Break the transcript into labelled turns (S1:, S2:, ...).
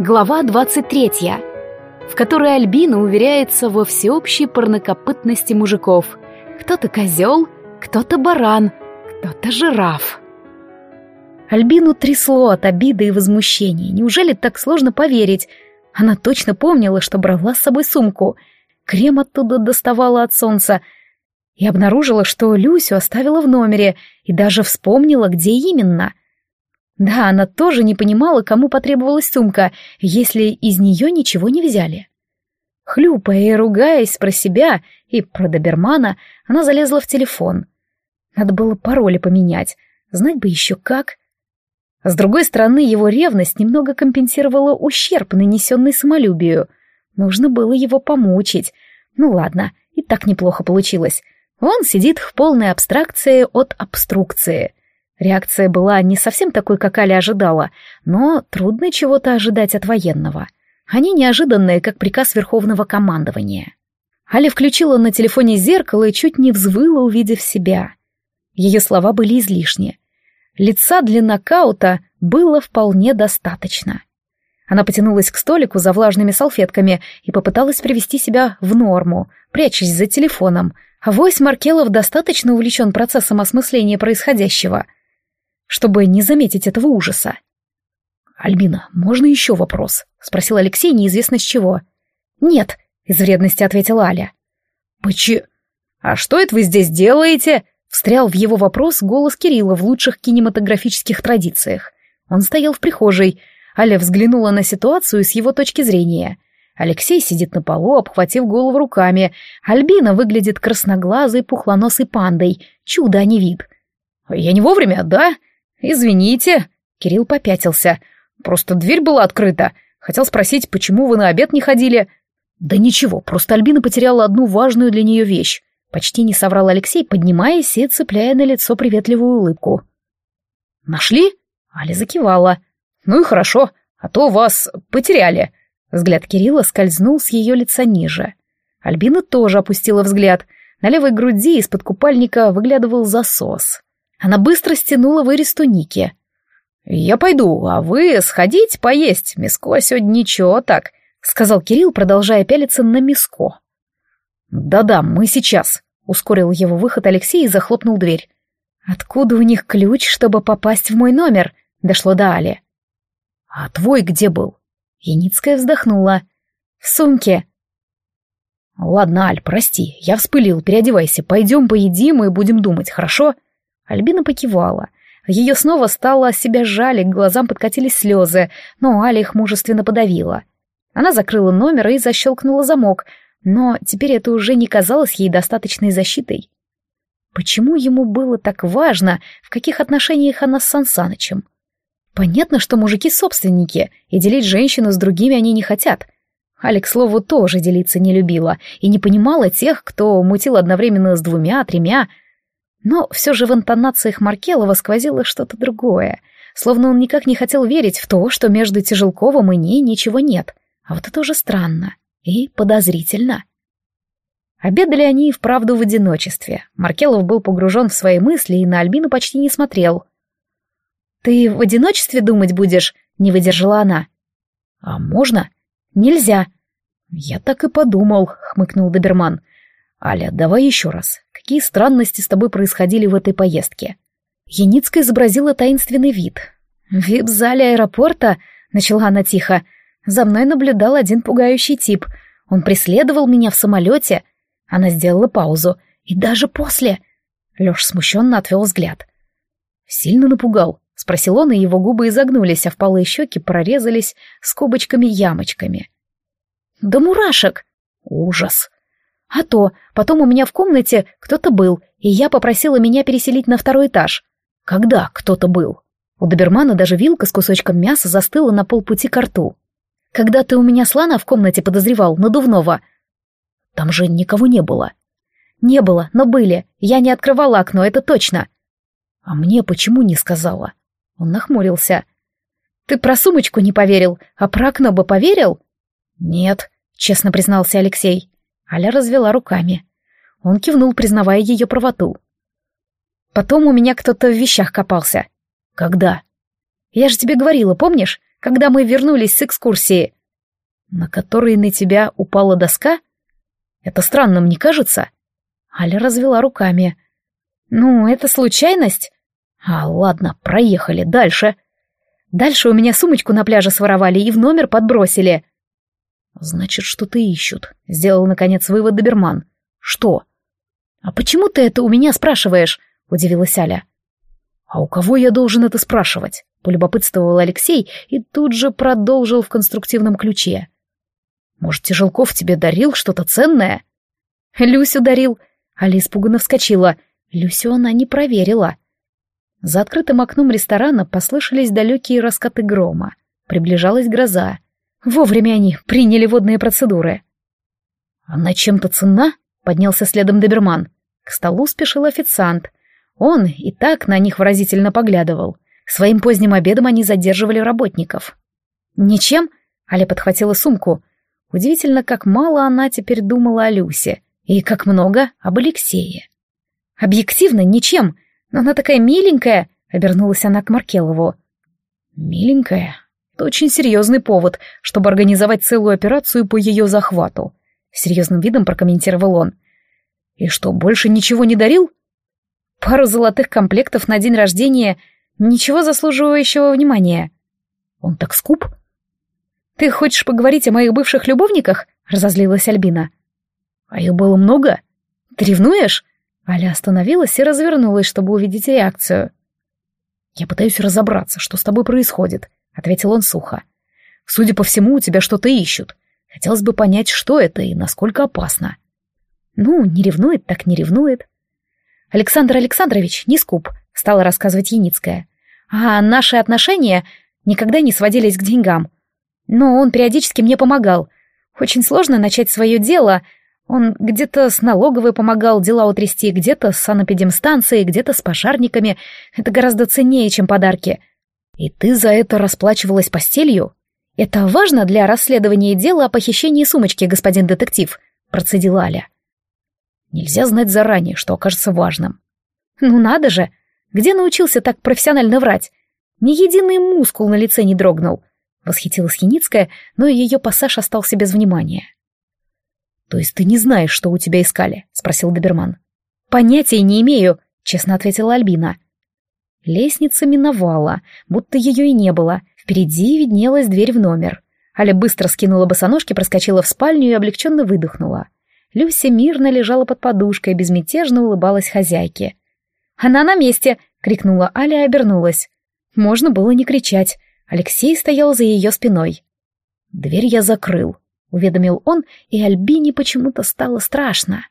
S1: Глава 23, в которой Альбина уверяется во всеобщей парнокопытности мужиков. Кто-то козел, кто-то баран, кто-то жираф. Альбину трясло от обиды и возмущения. Неужели так сложно поверить? Она точно помнила, что брала с собой сумку. Крем оттуда доставала от солнца. И обнаружила, что Люсю оставила в номере, и даже вспомнила, где именно — да, она тоже не понимала, кому потребовалась сумка, если из нее ничего не взяли. Хлюпая и ругаясь про себя и про добермана, она залезла в телефон. Надо было пароли поменять, знать бы еще как. С другой стороны, его ревность немного компенсировала ущерб, нанесенный самолюбию. Нужно было его помучить. Ну ладно, и так неплохо получилось. Он сидит в полной абстракции от обструкции — Реакция была не совсем такой, как Аля ожидала, но трудно чего-то ожидать от военного. Они неожиданные, как приказ Верховного командования. Аля включила на телефоне зеркало и чуть не взвыла, увидев себя. Ее слова были излишни. Лица для нокаута было вполне достаточно. Она потянулась к столику за влажными салфетками и попыталась привести себя в норму, прячась за телефоном. А вось Маркелов достаточно увлечен процессом осмысления происходящего — чтобы не заметить этого ужаса. «Альбина, можно еще вопрос?» — спросил Алексей неизвестно с чего. «Нет», — из вредности ответила Аля. «Почему? А что это вы здесь делаете?» — встрял в его вопрос голос Кирилла в лучших кинематографических традициях. Он стоял в прихожей. Аля взглянула на ситуацию с его точки зрения. Алексей сидит на полу, обхватив голову руками. Альбина выглядит красноглазой, пухлоносой пандой. Чудо, а не вид. «Я не вовремя, да?» «Извините», — Кирилл попятился. «Просто дверь была открыта. Хотел спросить, почему вы на обед не ходили?» «Да ничего, просто Альбина потеряла одну важную для нее вещь», — почти не соврал Алексей, поднимаясь и цепляя на лицо приветливую улыбку. «Нашли?» — Аля закивала. «Ну и хорошо, а то вас потеряли». Взгляд Кирилла скользнул с ее лица ниже. Альбина тоже опустила взгляд. На левой груди из-под купальника выглядывал засос. Она быстро стянула вырез туники. «Я пойду, а вы сходите поесть, миско сегодня ничего так», — сказал Кирилл, продолжая пялиться на миско. «Да-да, мы сейчас», — ускорил его выход Алексей и захлопнул дверь. «Откуда у них ключ, чтобы попасть в мой номер?» — дошло до Али. «А твой где был?» Яницкая вздохнула. «В сумке». «Ладно, Аль, прости, я вспылил, переодевайся, пойдем поедим и будем думать, хорошо?» Альбина покивала. Ее снова стало себя жаль, к глазам подкатились слезы, но Аля их мужественно подавила. Она закрыла номер и защелкнула замок, но теперь это уже не казалось ей достаточной защитой. Почему ему было так важно, в каких отношениях она с Сансанычем? Понятно, что мужики собственники, и делить женщину с другими они не хотят. Алекс слову тоже делиться не любила и не понимала тех, кто мутил одновременно с двумя, тремя, но все же в интонациях Маркелова сквозило что-то другое, словно он никак не хотел верить в то, что между Тяжелковым и ней ничего нет. А вот это уже странно и подозрительно. Обедали они и вправду в одиночестве. Маркелов был погружен в свои мысли и на Альбину почти не смотрел. «Ты в одиночестве думать будешь?» — не выдержала она. «А можно?» «Нельзя». «Я так и подумал», — хмыкнул Доберман. «Аля, давай еще раз. Какие странности с тобой происходили в этой поездке?» Яницкая изобразила таинственный вид. «В вип-зале аэропорта», — начала она тихо, — «за мной наблюдал один пугающий тип. Он преследовал меня в самолете». Она сделала паузу. «И даже после...» Лёш смущенно отвел взгляд. «Сильно напугал?» — спросил он, и его губы изогнулись, а впалые щеки прорезались скобочками-ямочками. «Да мурашек!» «Ужас!» А то, потом у меня в комнате кто-то был, и я попросила меня переселить на второй этаж. Когда кто-то был? У добермана даже вилка с кусочком мяса застыла на полпути к рту. Когда ты у меня слона в комнате подозревал, надувного. Там же никого не было. Не было, но были. Я не открывала окно, это точно. А мне почему не сказала? Он нахмурился. Ты про сумочку не поверил, а про окно бы поверил? Нет, честно признался Алексей. Аля развела руками. Он кивнул, признавая ее правоту. Потом у меня кто-то в вещах копался. Когда? Я же тебе говорила, помнишь? когда мы вернулись с экскурсии. На которой на тебя упала доска? Это странным не кажется? Аля развела руками. Ну, это случайность. А, ладно, проехали, дальше. Дальше у меня сумочку на пляже своровали и в номер подбросили. Значит, что-то ищут, сделал наконец вывод Доберман. Что? А почему ты это у меня спрашиваешь? Удивилась Аля. А у кого я должен это спрашивать? Полюбопытствовал Алексей и тут же продолжил в конструктивном ключе. Может, Тяжелков тебе дарил что-то ценное? Люсю дарил. Аля испуганно вскочила. Люсю она не проверила. За открытым окном ресторана послышались далекие раскаты грома. Приближалась гроза. Вовремя они приняли водные процедуры. «Она чем-то ценна?» — поднялся следом доберман. К столу спешил официант. Он и так на них выразительно поглядывал. Своим поздним обедом они задерживали работников. «Ничем?» — Аля подхватила сумку. Удивительно, как мало она теперь думала о Люсе и как много об Алексее. «Объективно, ничем, но она такая миленькая!» — обернулась она к Маркелову. «Миленькая? Это очень серьезный повод, чтобы организовать целую операцию по ее захвату», — серьезным видом прокомментировал он. «И что, больше ничего не дарил?» «Пару золотых комплектов на день рождения, ничего заслуживающего внимания». «Он так скуп?» «Ты хочешь поговорить о моих бывших любовниках?» — разозлилась Альбина. «А их было много? Ты ревнуешь?» Аля остановилась и развернулась, чтобы увидеть реакцию. «Я пытаюсь разобраться, что с тобой происходит», — ответил он сухо. «Судя по всему, у тебя что-то ищут. Хотелось бы понять, что это и насколько опасно». «Ну, не ревнует, так не ревнует». «Александр Александрович не скуп», — стала рассказывать Яницкая. «А наши отношения никогда не сводились к деньгам. Но он периодически мне помогал. Очень сложно начать свое дело, он где-то с налоговой помогал дела утрясти, где-то с санэпидемстанцией, где-то с пожарниками. Это гораздо ценнее, чем подарки. И ты за это расплачивалась постелью? Это важно для расследования дела о похищении сумочки, господин детектив, процедила Аля. Нельзя знать заранее, что окажется важным. Ну надо же! Где научился так профессионально врать? Ни единый мускул на лице не дрогнул. Восхитилась Яницкая, но ее пассаж остался без внимания. «То есть ты не знаешь, что у тебя искали?» — спросил Доберман. «Понятия не имею», — честно ответила Альбина. Лестница миновала, будто ее и не было. Впереди виднелась дверь в номер. Аля быстро скинула босоножки, проскочила в спальню и облегченно выдохнула. Люся мирно лежала под подушкой, безмятежно улыбалась хозяйке. «Она на месте!» — крикнула Аля и обернулась. Можно было не кричать. Алексей стоял за ее спиной. «Дверь я закрыл», — уведомил он, и Альбине почему-то стало страшно.